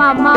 มามา